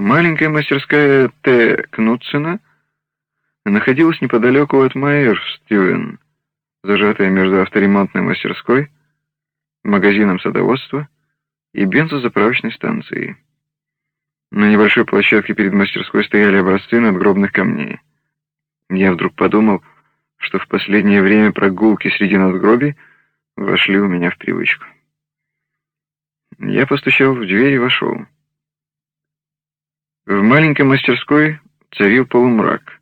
Маленькая мастерская Т. Кнутсена находилась неподалеку от Майерстюен, зажатая между авторемонтной мастерской, магазином садоводства и бензозаправочной станцией. На небольшой площадке перед мастерской стояли образцы надгробных камней. Я вдруг подумал, что в последнее время прогулки среди надгробий вошли у меня в привычку. Я постучал в дверь и вошел. В маленькой мастерской царил полумрак.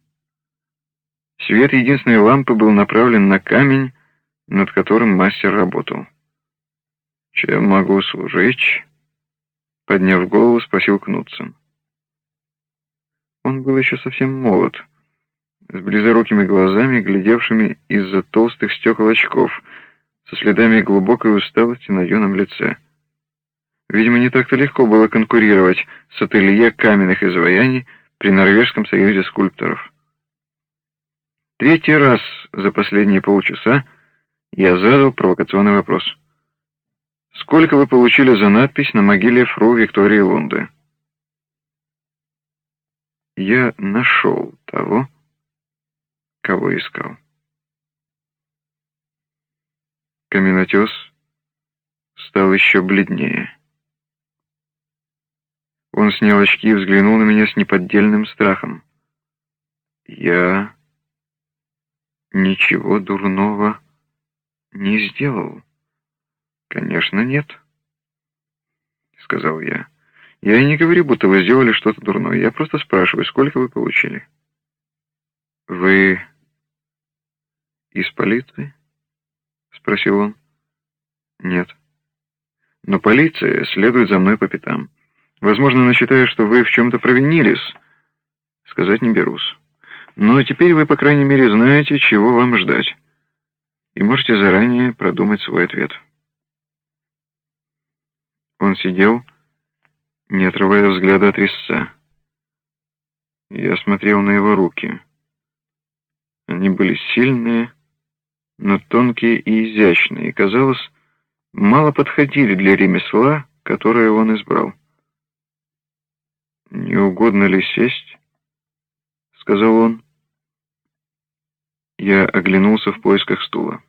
Свет единственной лампы был направлен на камень, над которым мастер работал. «Чем могу служить?» Подняв голову, спросил Кнутсон. Он был еще совсем молод, с близорукими глазами, глядевшими из-за толстых стекол очков, со следами глубокой усталости на юном лице. Видимо, не так-то легко было конкурировать с ателье каменных изваяний при Норвежском союзе скульпторов. Третий раз за последние полчаса я задал провокационный вопрос. «Сколько вы получили за надпись на могиле фру Виктории Лунды?» Я нашел того, кого искал. Каменотес стал еще бледнее. Он снял очки и взглянул на меня с неподдельным страхом. Я ничего дурного не сделал. Конечно, нет, сказал я. Я и не говорю, будто вы сделали что-то дурное. Я просто спрашиваю, сколько вы получили. Вы из полиции? спросил он. Нет. Но полиция следует за мной по пятам. Возможно, она считает, что вы в чем-то провинились. Сказать не берусь. Но теперь вы, по крайней мере, знаете, чего вам ждать. И можете заранее продумать свой ответ. Он сидел, не отрывая взгляда от резца. Я смотрел на его руки. Они были сильные, но тонкие и изящные, и, казалось, мало подходили для ремесла, которое он избрал. «Не угодно ли сесть?» — сказал он. Я оглянулся в поисках стула.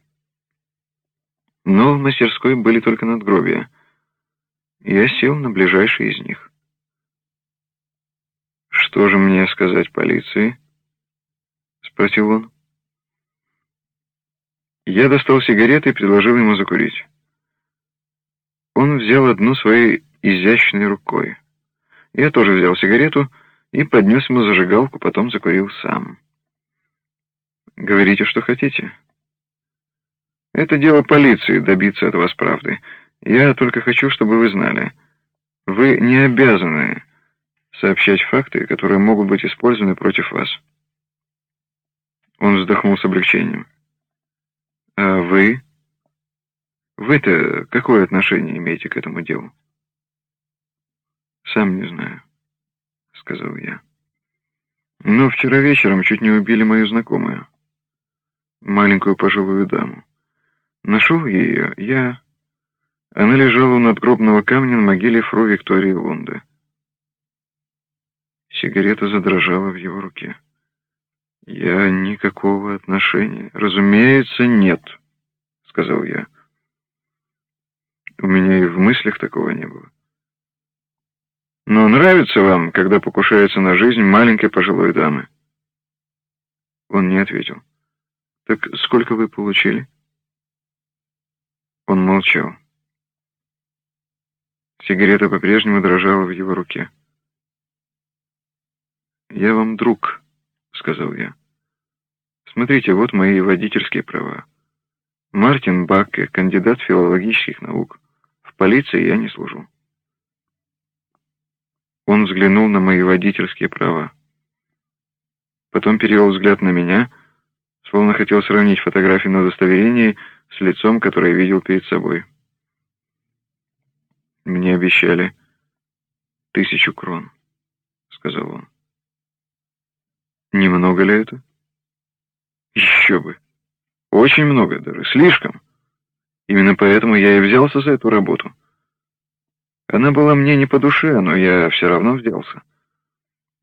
Но в мастерской были только надгробия. Я сел на ближайший из них. «Что же мне сказать полиции?» — спросил он. Я достал сигареты и предложил ему закурить. Он взял одну своей изящной рукой. Я тоже взял сигарету и поднес ему зажигалку, потом закурил сам. «Говорите, что хотите». «Это дело полиции добиться от вас правды. Я только хочу, чтобы вы знали. Вы не обязаны сообщать факты, которые могут быть использованы против вас». Он вздохнул с облегчением. «А вы? Вы-то какое отношение имеете к этому делу?» «Сам не знаю», — сказал я. «Но вчера вечером чуть не убили мою знакомую, маленькую пожилую даму. Нашел ее я. Она лежала у надгробного камня на могиле фру Виктории Лунды. Сигарета задрожала в его руке. «Я никакого отношения. Разумеется, нет», — сказал я. У меня и в мыслях такого не было. Но нравится вам, когда покушается на жизнь маленькой пожилой дамы?» Он не ответил. «Так сколько вы получили?» Он молчал. Сигарета по-прежнему дрожала в его руке. «Я вам друг», — сказал я. «Смотрите, вот мои водительские права. Мартин Бакке, кандидат филологических наук. В полиции я не служу». Он взглянул на мои водительские права. Потом перевел взгляд на меня, словно хотел сравнить фотографии на удостоверении с лицом, которое видел перед собой. «Мне обещали тысячу крон», — сказал он. «Немного ли это?» «Еще бы! Очень много даже, слишком. Именно поэтому я и взялся за эту работу». Она была мне не по душе, но я все равно взялся.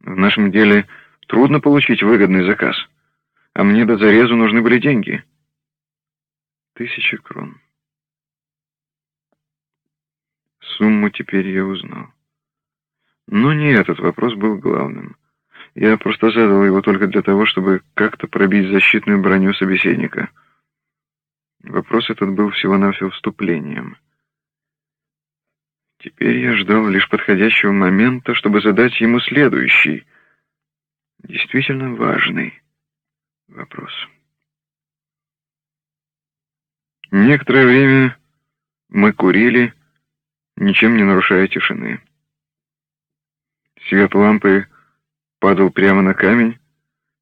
В нашем деле трудно получить выгодный заказ, а мне до зарезу нужны были деньги. Тысяча крон. Сумму теперь я узнал. Но не этот вопрос был главным. Я просто задал его только для того, чтобы как-то пробить защитную броню собеседника. Вопрос этот был всего-навсего вступлением. Теперь я ждал лишь подходящего момента, чтобы задать ему следующий, действительно важный вопрос. Некоторое время мы курили, ничем не нарушая тишины. Свет лампы падал прямо на камень,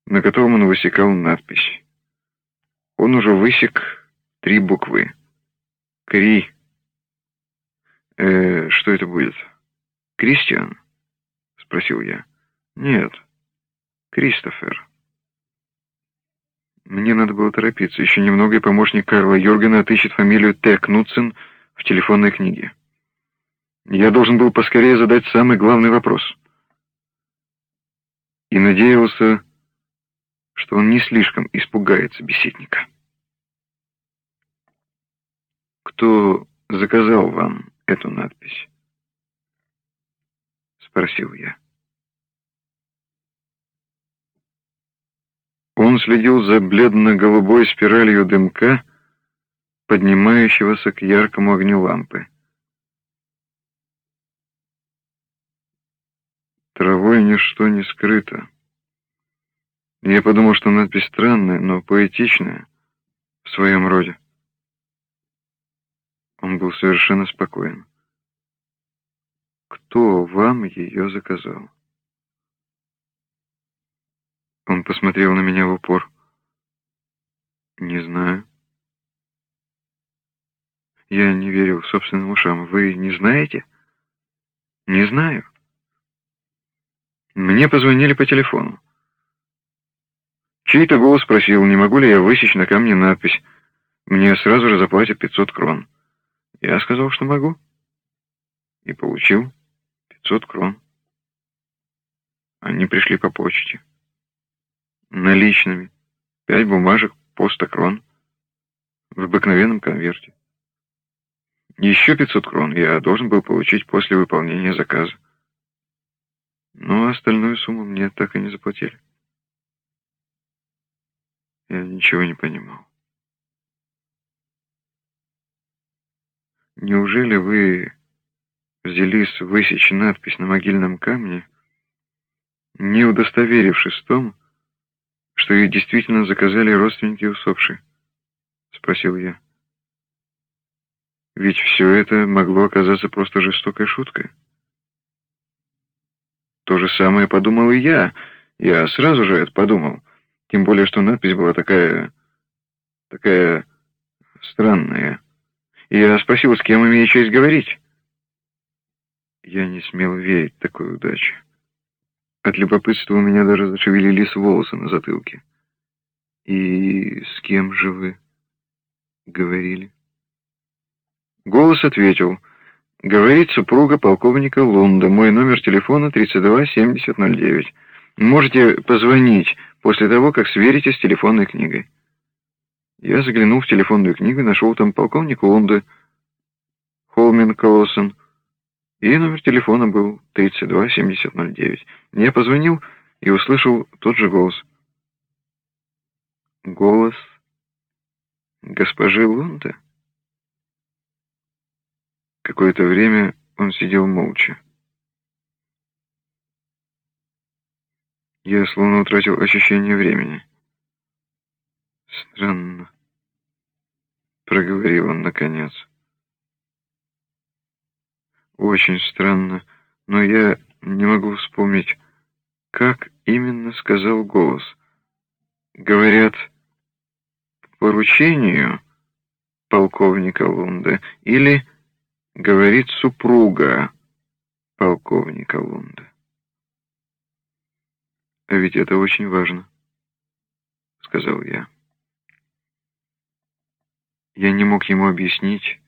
на котором он высекал надпись. Он уже высек три буквы. Кри. Э, что это будет? Кристиан? Спросил я. Нет. Кристофер. Мне надо было торопиться. Еще немного, и помощник Карла Юргена отыщет фамилию Т. Кнутсен в телефонной книге. Я должен был поскорее задать самый главный вопрос — и надеялся, что он не слишком испугается беседника. «Кто заказал вам эту надпись?» — спросил я. Он следил за бледно-голубой спиралью дымка, поднимающегося к яркому огню лампы. Травой ничто не скрыто. Я подумал, что надпись странная, но поэтичная в своем роде. Он был совершенно спокоен. Кто вам ее заказал? Он посмотрел на меня в упор. Не знаю. Я не верил собственным ушам. Вы не знаете? Не знаю. Мне позвонили по телефону. Чей-то голос спросил, не могу ли я высечь на камне надпись. Мне сразу же заплатят 500 крон. Я сказал, что могу. И получил 500 крон. Они пришли по почте. Наличными. Пять бумажек по 100 крон. В обыкновенном конверте. Еще 500 крон я должен был получить после выполнения заказа. Но остальную сумму мне так и не заплатили. Я ничего не понимал. Неужели вы взялись высечь надпись на могильном камне, не удостоверившись в том, что ее действительно заказали родственники усопшей? Спросил я. Ведь все это могло оказаться просто жестокой шуткой. То же самое подумал и я. Я сразу же это подумал. Тем более, что надпись была такая... такая... странная. И я спросил, с кем имею честь говорить. Я не смел верить такой удаче. От любопытства у меня даже зашевелились волосы на затылке. «И с кем же вы говорили?» Голос ответил — Говорит супруга полковника Лунда. Мой номер телефона 327009. Можете позвонить после того, как сверите с телефонной книгой. Я заглянул в телефонную книгу и нашел там полковника Лунда, Холмин Колосон, и номер телефона был 327009. Я позвонил и услышал тот же голос. Голос госпожи Лунда? Какое-то время он сидел молча. Я словно утратил ощущение времени. «Странно», — проговорил он наконец. «Очень странно, но я не могу вспомнить, как именно сказал голос. Говорят, по поручению полковника Лунда или говорит супруга полковника Лунда. А ведь это очень важно, сказал я. Я не мог ему объяснить,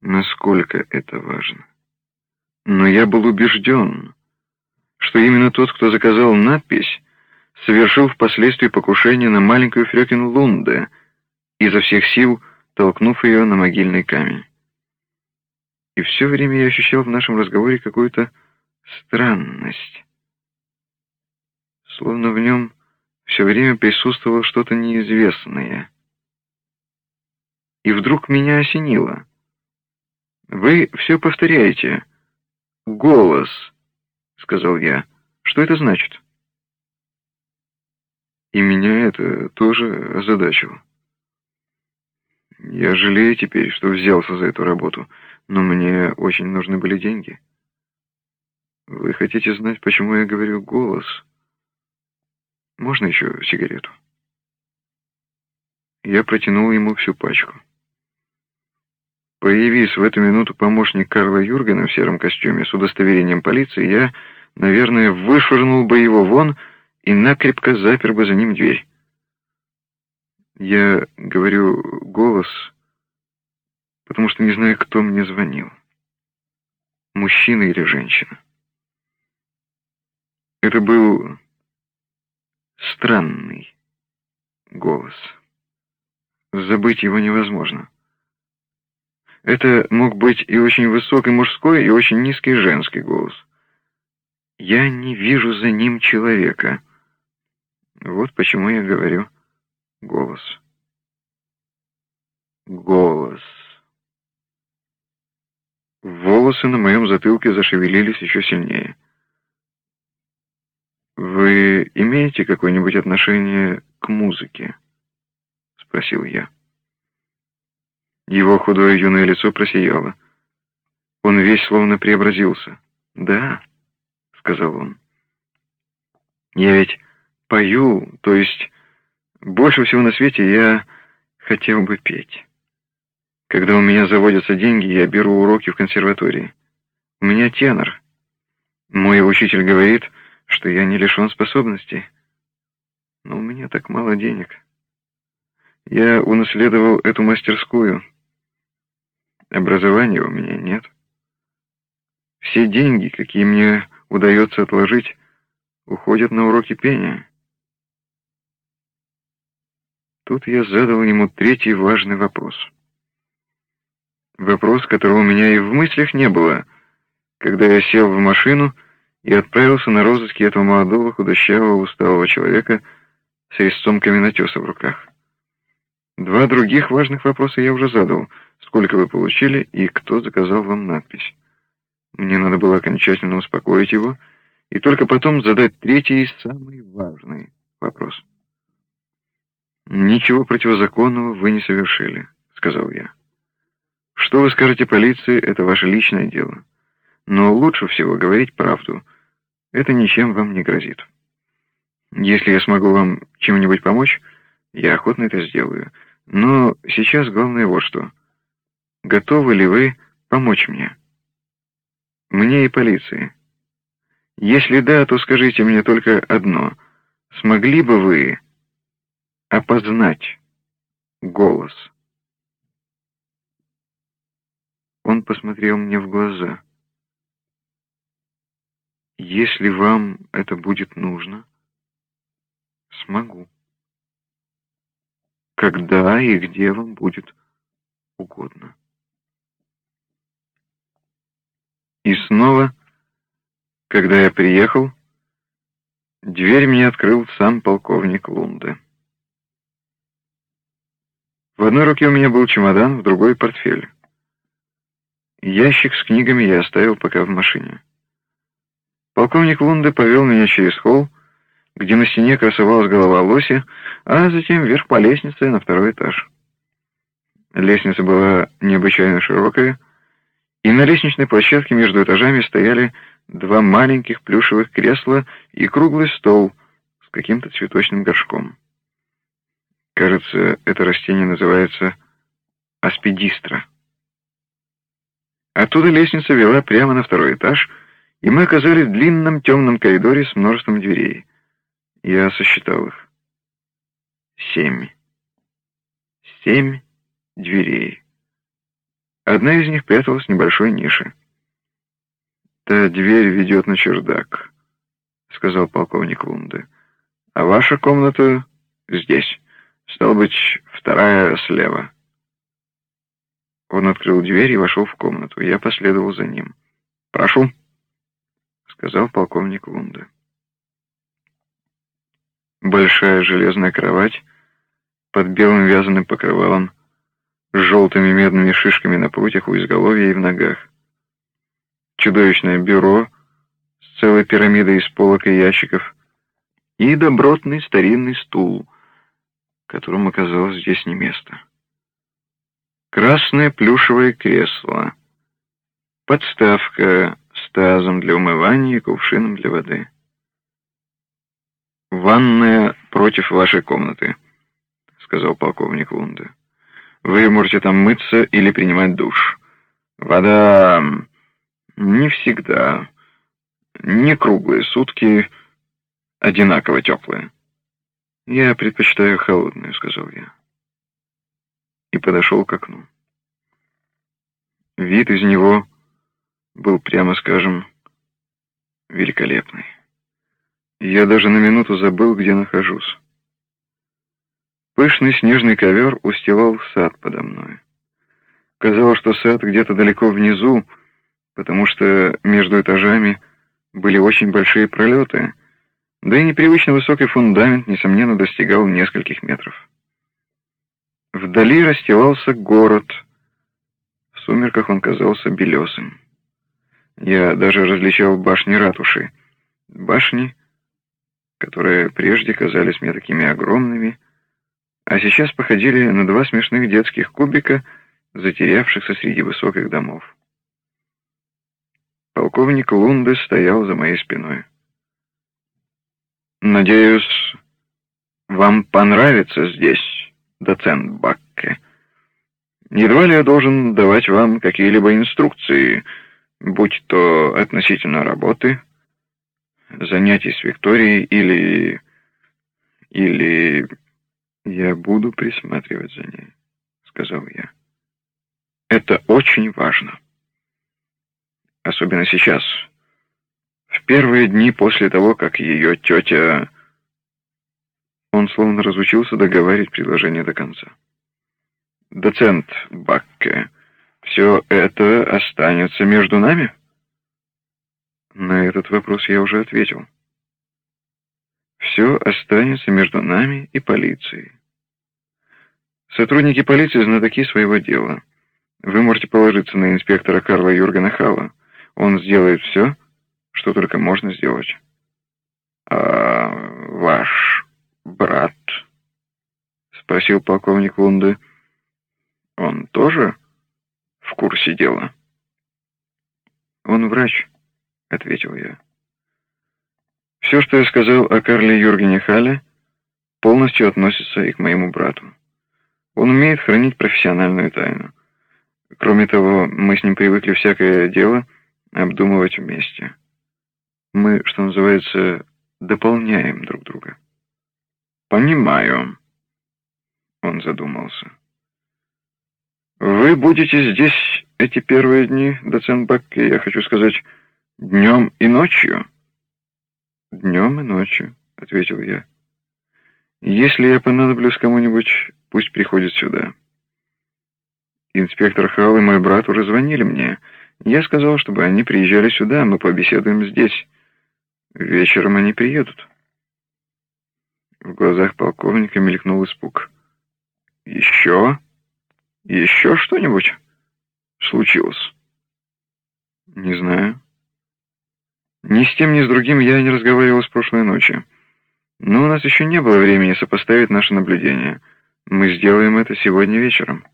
насколько это важно. Но я был убежден, что именно тот, кто заказал надпись, совершил впоследствии покушение на маленькую Фрёкин Лунде, изо всех сил толкнув ее на могильный камень. И все время я ощущал в нашем разговоре какую-то странность. Словно в нем все время присутствовало что-то неизвестное. И вдруг меня осенило. «Вы все повторяете. Голос», — сказал я. «Что это значит?» И меня это тоже озадачило. Я жалею теперь, что взялся за эту работу, но мне очень нужны были деньги. Вы хотите знать, почему я говорю «голос»? Можно еще сигарету? Я протянул ему всю пачку. Появись в эту минуту помощник Карла Юргена в сером костюме с удостоверением полиции, я, наверное, вышвырнул бы его вон и накрепко запер бы за ним дверь. Я говорю голос, потому что не знаю, кто мне звонил. Мужчина или женщина. Это был странный голос. Забыть его невозможно. Это мог быть и очень высокий мужской, и очень низкий женский голос. Я не вижу за ним человека. Вот почему я говорю голос. Голос. Волосы на моем затылке зашевелились еще сильнее. «Вы имеете какое-нибудь отношение к музыке?» — спросил я. Его худое юное лицо просияло. Он весь словно преобразился. «Да», — сказал он. «Я ведь пою, то есть больше всего на свете я хотел бы петь. Когда у меня заводятся деньги, я беру уроки в консерватории. У меня тенор. Мой учитель говорит, что я не лишен способностей. Но у меня так мало денег. Я унаследовал эту мастерскую. Образования у меня нет. Все деньги, какие мне удается отложить, уходят на уроки пения. Тут я задал ему третий важный вопрос. Вопрос, которого у меня и в мыслях не было, когда я сел в машину и отправился на розыски этого молодого, худощавого, усталого человека с резцом каменотеса в руках. Два других важных вопроса я уже задал. Сколько вы получили и кто заказал вам надпись? Мне надо было окончательно успокоить его и только потом задать третий и самый важный вопрос. «Ничего противозаконного вы не совершили», — сказал я. «Что вы скажете полиции, это ваше личное дело. Но лучше всего говорить правду. Это ничем вам не грозит. Если я смогу вам чем-нибудь помочь, я охотно это сделаю. Но сейчас главное вот что. Готовы ли вы помочь мне? Мне и полиции. Если да, то скажите мне только одно. Смогли бы вы опознать голос. Он посмотрел мне в глаза. Если вам это будет нужно, смогу. Когда и где вам будет угодно. И снова, когда я приехал, дверь мне открыл сам полковник Лунде. В одной руке у меня был чемодан, в другой — портфель. Ящик с книгами я оставил пока в машине. Полковник Лунде повел меня через холл, где на стене красовалась голова лося, а затем вверх по лестнице на второй этаж. Лестница была необычайно широкая, и на лестничной площадке между этажами стояли два маленьких плюшевых кресла и круглый стол с каким-то цветочным горшком. Кажется, это растение называется аспидистра. Оттуда лестница вела прямо на второй этаж, и мы оказались в длинном темном коридоре с множеством дверей. Я сосчитал их. Семь. Семь дверей. Одна из них пряталась в небольшой нише. Та дверь ведет на чердак, сказал полковник Лунде. «А ваша комната здесь. Стало быть, вторая слева». Он открыл дверь и вошел в комнату. Я последовал за ним. «Прошу», — сказал полковник Лунде. Большая железная кровать под белым вязаным покрывалом с желтыми медными шишками на прутьях у изголовья и в ногах. Чудовищное бюро с целой пирамидой из полок и ящиков и добротный старинный стул, которому оказалось здесь не место. Красное плюшевое кресло, подставка с тазом для умывания и кувшином для воды. «Ванная против вашей комнаты», — сказал полковник Лунде. «Вы можете там мыться или принимать душ. Вода не всегда, не круглые сутки, одинаково теплая». «Я предпочитаю холодную», — сказал я. И подошел к окну. Вид из него был, прямо скажем, великолепный. Я даже на минуту забыл, где нахожусь. Пышный снежный ковер устилал сад подо мной. Казалось, что сад где-то далеко внизу, потому что между этажами были очень большие пролеты, да и непривычно высокий фундамент, несомненно, достигал нескольких метров. Вдали расстилался город. В сумерках он казался белесым. Я даже различал башни ратуши. Башни, которые прежде казались мне такими огромными, а сейчас походили на два смешных детских кубика, затерявшихся среди высоких домов. Полковник Лунде стоял за моей спиной. «Надеюсь, вам понравится здесь, доцент Бакке. Едва ли я должен давать вам какие-либо инструкции, будь то относительно работы, занятий с Викторией или... или... «Я буду присматривать за ней», — сказал я. «Это очень важно. Особенно сейчас, в первые дни после того, как ее тетя...» Он словно разучился договаривать предложение до конца. «Доцент Бакке, все это останется между нами?» На этот вопрос я уже ответил. Все останется между нами и полицией. Сотрудники полиции знатоки своего дела. Вы можете положиться на инспектора Карла Юргена Хала. Он сделает все, что только можно сделать. А ваш брат? Спросил полковник Лунды. Он тоже в курсе дела? Он врач. — ответил я. Все, что я сказал о Карле Юргене Хале, полностью относится и к моему брату. Он умеет хранить профессиональную тайну. Кроме того, мы с ним привыкли всякое дело обдумывать вместе. Мы, что называется, дополняем друг друга. «Понимаю», — он задумался. «Вы будете здесь эти первые дни, доцент Бакки, я хочу сказать, Днем и ночью? Днем и ночью, ответил я. Если я понадоблюсь кому-нибудь, пусть приходит сюда. Инспектор Халл и мой брат уже звонили мне. Я сказал, чтобы они приезжали сюда, мы побеседуем здесь. Вечером они приедут. В глазах полковника мелькнул испуг. Еще? Еще что-нибудь случилось? Не знаю. Ни с тем, ни с другим я не разговаривал с прошлой ночи. Но у нас еще не было времени сопоставить наши наблюдения. Мы сделаем это сегодня вечером.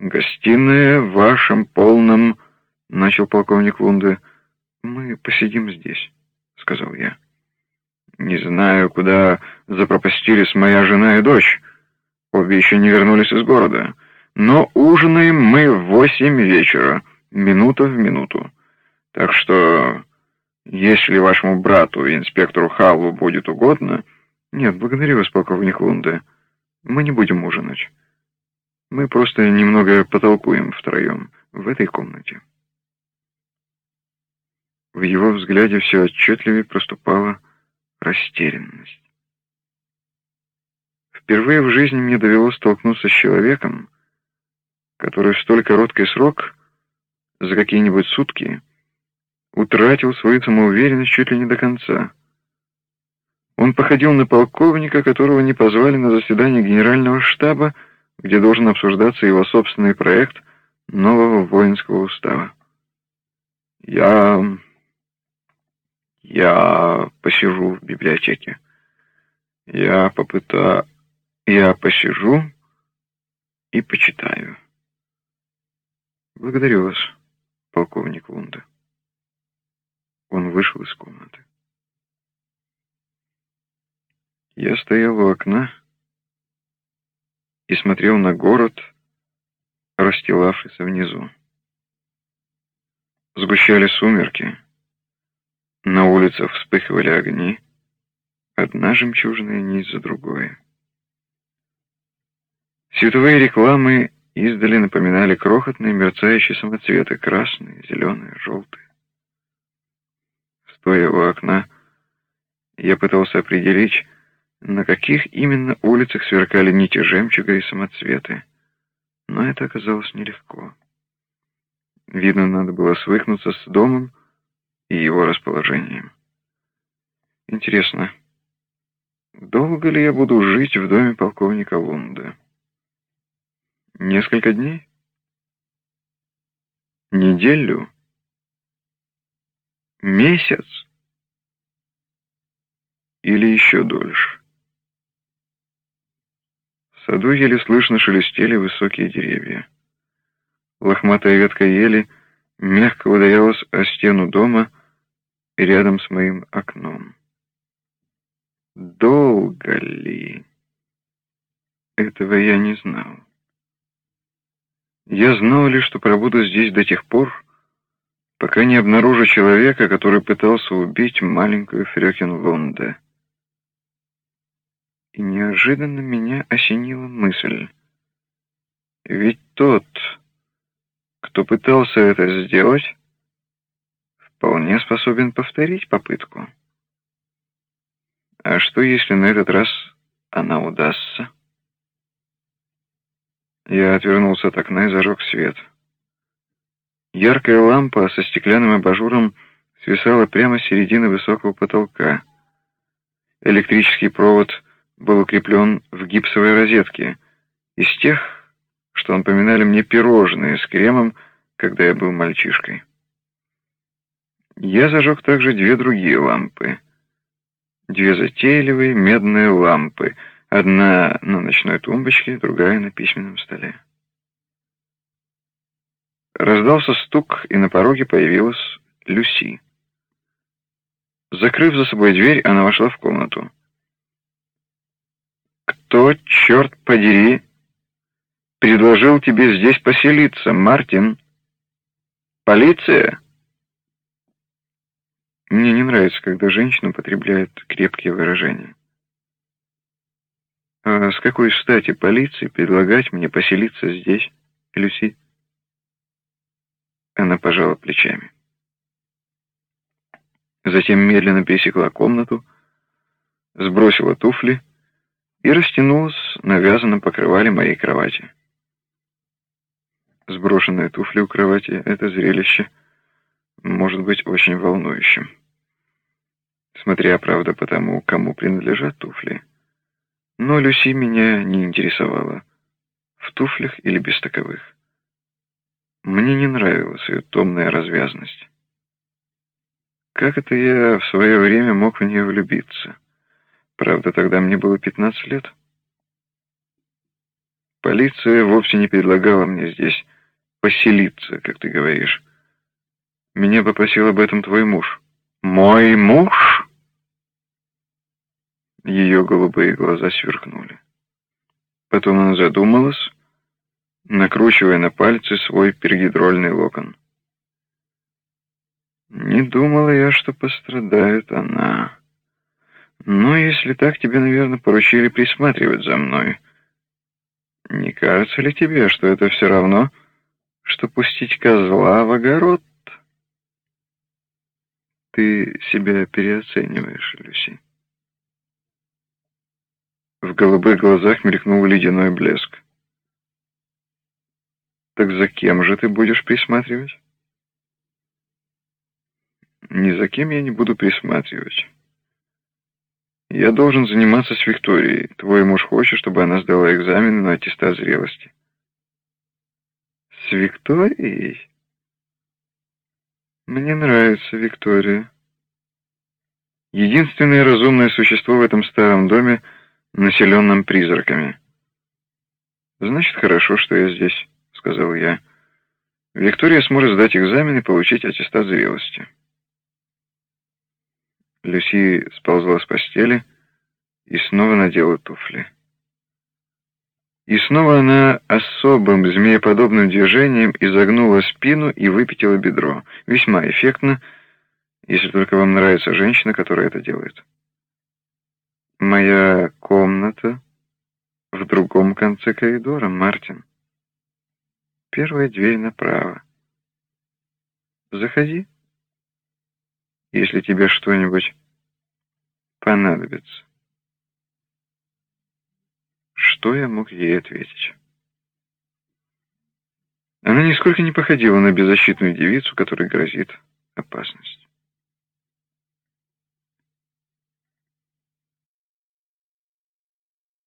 «Гостиная в вашем полном...» — начал полковник Лунде. «Мы посидим здесь», — сказал я. «Не знаю, куда запропастились моя жена и дочь. Обе еще не вернулись из города. Но ужинаем мы в восемь вечера, минута в минуту. Так что если вашему брату инспектору Халлу будет угодно... Нет, благодарю вас, полковник Лунде. Мы не будем ужинать. Мы просто немного потолкуем втроем в этой комнате. в его взгляде все отчетливее проступала растерянность. Впервые в жизни мне довелось столкнуться с человеком, который в столь короткий срок, за какие-нибудь сутки, утратил свою самоуверенность чуть ли не до конца. Он походил на полковника, которого не позвали на заседание генерального штаба, где должен обсуждаться его собственный проект нового воинского устава. «Я... я посижу в библиотеке. Я попыта... я посижу и почитаю». «Благодарю вас, полковник Лунда». Он вышел из комнаты. Я стоял у окна и смотрел на город, расстилавшийся внизу. Сгущали сумерки, на улицах вспыхивали огни, одна жемчужная нить за другой. Световые рекламы издали напоминали крохотные мерцающие самоцветы, красные, зеленые, желтые. Стоя у окна, я пытался определить, на каких именно улицах сверкали нити жемчуга и самоцветы. Но это оказалось нелегко. Видно, надо было свыкнуться с домом и его расположением. Интересно, долго ли я буду жить в доме полковника Лунда? Несколько дней? Неделю? Месяц? Или еще дольше? Саду еле слышно шелестели высокие деревья. Лохматая ветка ели мягко ударялась о стену дома рядом с моим окном. Долго ли? Этого я не знал. Я знал лишь, что пробуду здесь до тех пор, пока не обнаружу человека, который пытался убить маленькую Фрёкин Лонде. И неожиданно меня осенила мысль. Ведь тот, кто пытался это сделать, вполне способен повторить попытку. А что, если на этот раз она удастся? Я отвернулся от окна и зажег свет. Яркая лампа со стеклянным абажуром свисала прямо с середины высокого потолка. Электрический провод был укреплен в гипсовой розетке, из тех, что напоминали мне пирожные с кремом, когда я был мальчишкой. Я зажег также две другие лампы. Две затейливые медные лампы, одна на ночной тумбочке, другая на письменном столе. Раздался стук, и на пороге появилась Люси. Закрыв за собой дверь, она вошла в комнату. «Кто, черт подери, предложил тебе здесь поселиться, Мартин? Полиция?» Мне не нравится, когда женщина употребляет крепкие выражения. А с какой стати полиции предлагать мне поселиться здесь, Люси? Она пожала плечами. Затем медленно пересекла комнату, сбросила туфли и растянулась на вязаном покрывале моей кровати. Сброшенные туфли у кровати — это зрелище может быть очень волнующим. Смотря, правда, по тому, кому принадлежат туфли. Но Люси меня не интересовала, в туфлях или без таковых. Мне не нравилась ее томная развязность. Как это я в свое время мог в нее влюбиться? Правда, тогда мне было 15 лет. Полиция вовсе не предлагала мне здесь поселиться, как ты говоришь. Меня попросил об этом твой муж. Мой муж? Ее голубые глаза сверкнули. Потом она задумалась, накручивая на пальцы свой пергидрольный локон. Не думала я, что пострадает она. Но если так, тебе, наверное, поручили присматривать за мной. Не кажется ли тебе, что это все равно, что пустить козла в огород? Ты себя переоцениваешь, Люси. В голубых глазах мелькнул ледяной блеск. Так за кем же ты будешь присматривать? Ни за кем я не буду присматривать. Я должен заниматься с Викторией. Твой муж хочет, чтобы она сдала экзамены на аттестат зрелости. С Викторией? Мне нравится Виктория. Единственное разумное существо в этом старом доме, населенном призраками. Значит, хорошо, что я здесь, сказал я. Виктория сможет сдать экзамен и получить аттестат зрелости. Люси сползла с постели и снова надела туфли. И снова она особым змееподобным движением изогнула спину и выпятила бедро. Весьма эффектно, если только вам нравится женщина, которая это делает. Моя комната в другом конце коридора, Мартин. Первая дверь направо. Заходи, если тебе что-нибудь понадобится. Что я мог ей ответить? Она нисколько не походила на беззащитную девицу, которой грозит опасность.